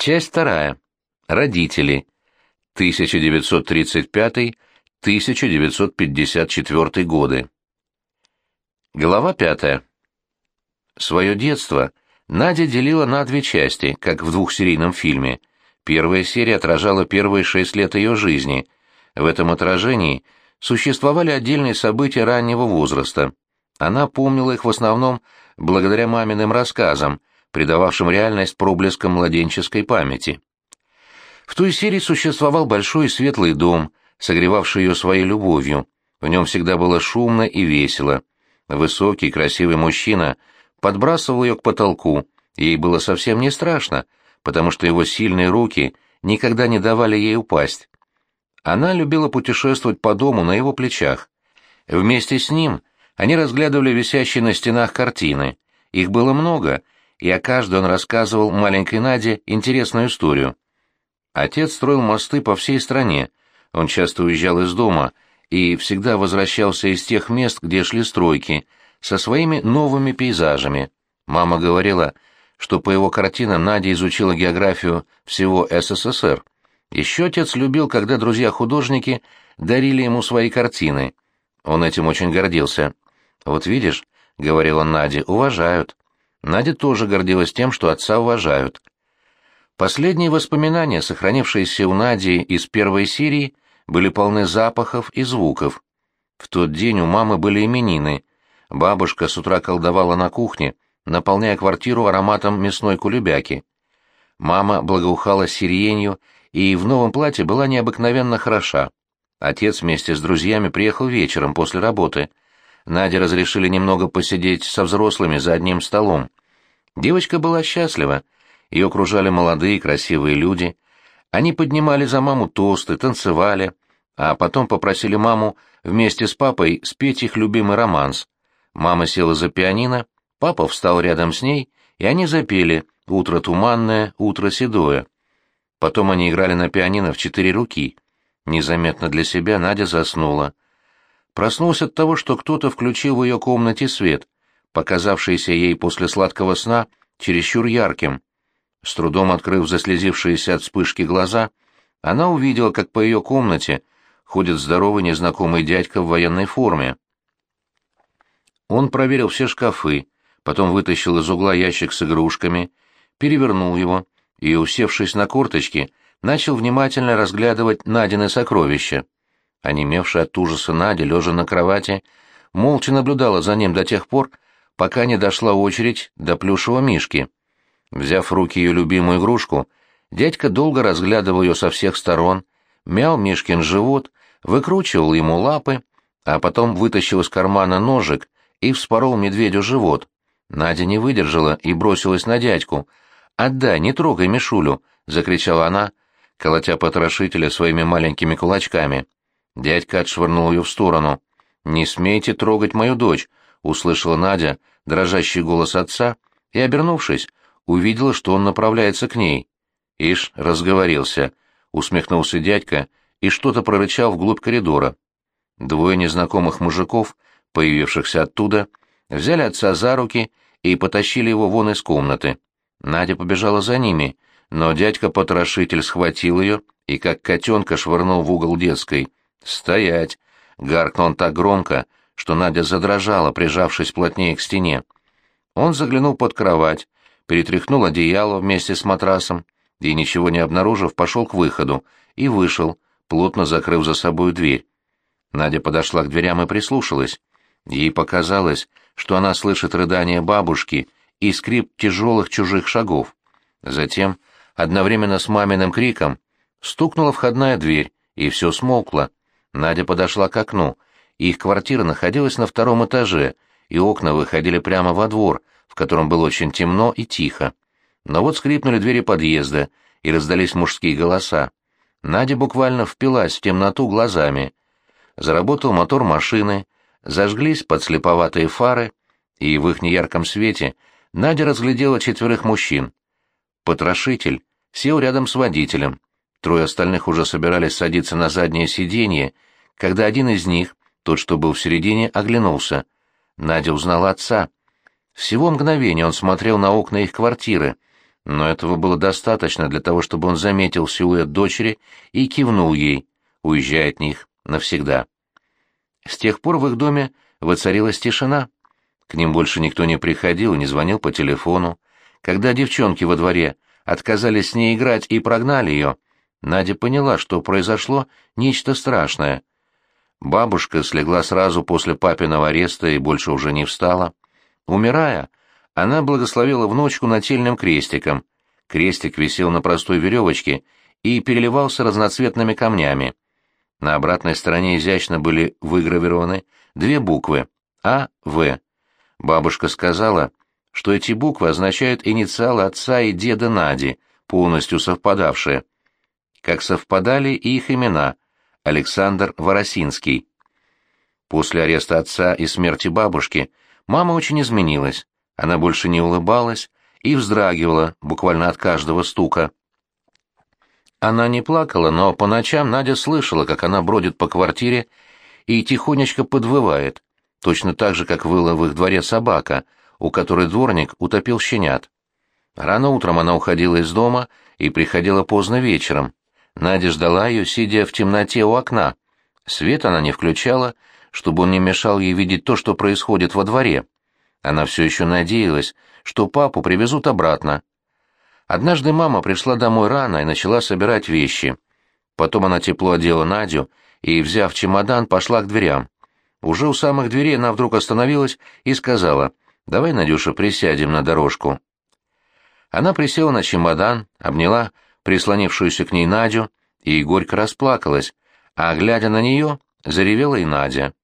Часть вторая. Родители. 1935-1954 годы. Глава пятая. Свое детство Надя делила на две части, как в двухсерийном фильме. Первая серия отражала первые шесть лет ее жизни. В этом отражении существовали отдельные события раннего возраста. Она помнила их в основном благодаря маминым рассказам, придававшим реальность проблескам младенческой памяти. В той серии существовал большой и светлый дом, согревавший ее своей любовью. В нем всегда было шумно и весело. Высокий, красивый мужчина подбрасывал ее к потолку, ей было совсем не страшно, потому что его сильные руки никогда не давали ей упасть. Она любила путешествовать по дому на его плечах. Вместе с ним они разглядывали висящие на стенах картины. Их было много, и о каждой он рассказывал маленькой Наде интересную историю. Отец строил мосты по всей стране. Он часто уезжал из дома и всегда возвращался из тех мест, где шли стройки, со своими новыми пейзажами. Мама говорила, что по его картинам Надя изучила географию всего СССР. Еще отец любил, когда друзья-художники дарили ему свои картины. Он этим очень гордился. «Вот видишь», — говорил он Наде, — «уважают». Надя тоже гордилась тем, что отца уважают. Последние воспоминания, сохранившиеся у Нади из первой серии, были полны запахов и звуков. В тот день у мамы были именины. Бабушка с утра колдовала на кухне, наполняя квартиру ароматом мясной кулебяки. Мама благоухала сиренью и в новом платье была необыкновенно хороша. Отец вместе с друзьями приехал вечером после работы. Наде разрешили немного посидеть со взрослыми за одним столом. Девочка была счастлива. Ее окружали молодые красивые люди. Они поднимали за маму тосты, танцевали, а потом попросили маму вместе с папой спеть их любимый романс. Мама села за пианино, папа встал рядом с ней, и они запели «Утро туманное, утро седое». Потом они играли на пианино в четыре руки. Незаметно для себя Надя заснула. Проснулась от того, что кто-то включил в ее комнате свет, показавшийся ей после сладкого сна чересчур ярким. С трудом открыв заслезившиеся от вспышки глаза, она увидела, как по ее комнате ходит здоровый незнакомый дядька в военной форме. Он проверил все шкафы, потом вытащил из угла ящик с игрушками, перевернул его и, усевшись на корточки, начал внимательно разглядывать Надины сокровища. Онемевшая от ужаса Надя, лежа на кровати, молча наблюдала за ним до тех пор, пока не дошла очередь до плюшевого мишки. Взяв в руки ее любимую игрушку, дядька долго разглядывал ее со всех сторон, мял Мишкин живот, выкручивал ему лапы, а потом вытащил из кармана ножик и вспорол медведю живот. Надя не выдержала и бросилась на дядьку — «Отдай, не трогай Мишулю!» — закричала она, колотя потрошителя своими маленькими кулачками. Дядька отшвырнул ее в сторону. «Не смейте трогать мою дочь!» — услышала Надя дрожащий голос отца и, обернувшись, увидела, что он направляется к ней. «Ишь, разговорился!» — усмехнулся дядька и что-то прорычал вглубь коридора. Двое незнакомых мужиков, появившихся оттуда, взяли отца за руки и потащили его вон из комнаты. Надя побежала за ними, но дядька-потрошитель схватил ее и как котенка швырнул в угол детской. «Стоять!» — гаркнул он так громко, что Надя задрожала, прижавшись плотнее к стене. Он заглянул под кровать, перетряхнул одеяло вместе с матрасом и, ничего не обнаружив, пошел к выходу и вышел, плотно закрыв за собой дверь. Надя подошла к дверям и прислушалась. Ей показалось, что она слышит рыдание бабушки — и скрип тяжелых чужих шагов. Затем, одновременно с маминым криком, стукнула входная дверь, и все смолкло. Надя подошла к окну. Их квартира находилась на втором этаже, и окна выходили прямо во двор, в котором было очень темно и тихо. Но вот скрипнули двери подъезда, и раздались мужские голоса. Надя буквально впилась в темноту глазами. Заработал мотор машины, зажглись подслеповатые фары, и в их неярком свете Надя разглядела четверых мужчин. Потрошитель сел рядом с водителем. Трое остальных уже собирались садиться на заднее сиденье, когда один из них, тот, что был в середине, оглянулся. Надя узнала отца. Всего мгновение он смотрел на окна их квартиры, но этого было достаточно для того, чтобы он заметил силуэт дочери и кивнул ей, уезжая от них навсегда. С тех пор в их доме воцарилась тишина. К ним больше никто не приходил и не звонил по телефону. Когда девчонки во дворе отказались с ней играть и прогнали ее, Надя поняла, что произошло нечто страшное. Бабушка слегла сразу после папиного ареста и больше уже не встала. Умирая, она благословила внучку нательным крестиком. Крестик висел на простой веревочке и переливался разноцветными камнями. На обратной стороне изящно были выгравированы две буквы А, В. Бабушка сказала, что эти буквы означают инициалы отца и деда Нади, полностью совпадавшие. Как совпадали и их имена — Александр Воросинский. После ареста отца и смерти бабушки мама очень изменилась. Она больше не улыбалась и вздрагивала буквально от каждого стука. Она не плакала, но по ночам Надя слышала, как она бродит по квартире и тихонечко подвывает, точно так же, как выла в их дворе собака, у которой дворник утопил щенят. Рано утром она уходила из дома и приходила поздно вечером. Надя ждала ее, сидя в темноте у окна. Свет она не включала, чтобы он не мешал ей видеть то, что происходит во дворе. Она все еще надеялась, что папу привезут обратно. Однажды мама пришла домой рано и начала собирать вещи. Потом она тепло одела Надю и, взяв чемодан, пошла к дверям. Уже у самых дверей она вдруг остановилась и сказала, «Давай, Надюша, присядем на дорожку». Она присела на чемодан, обняла прислонившуюся к ней Надю и горько расплакалась, а, глядя на нее, заревела и Надя.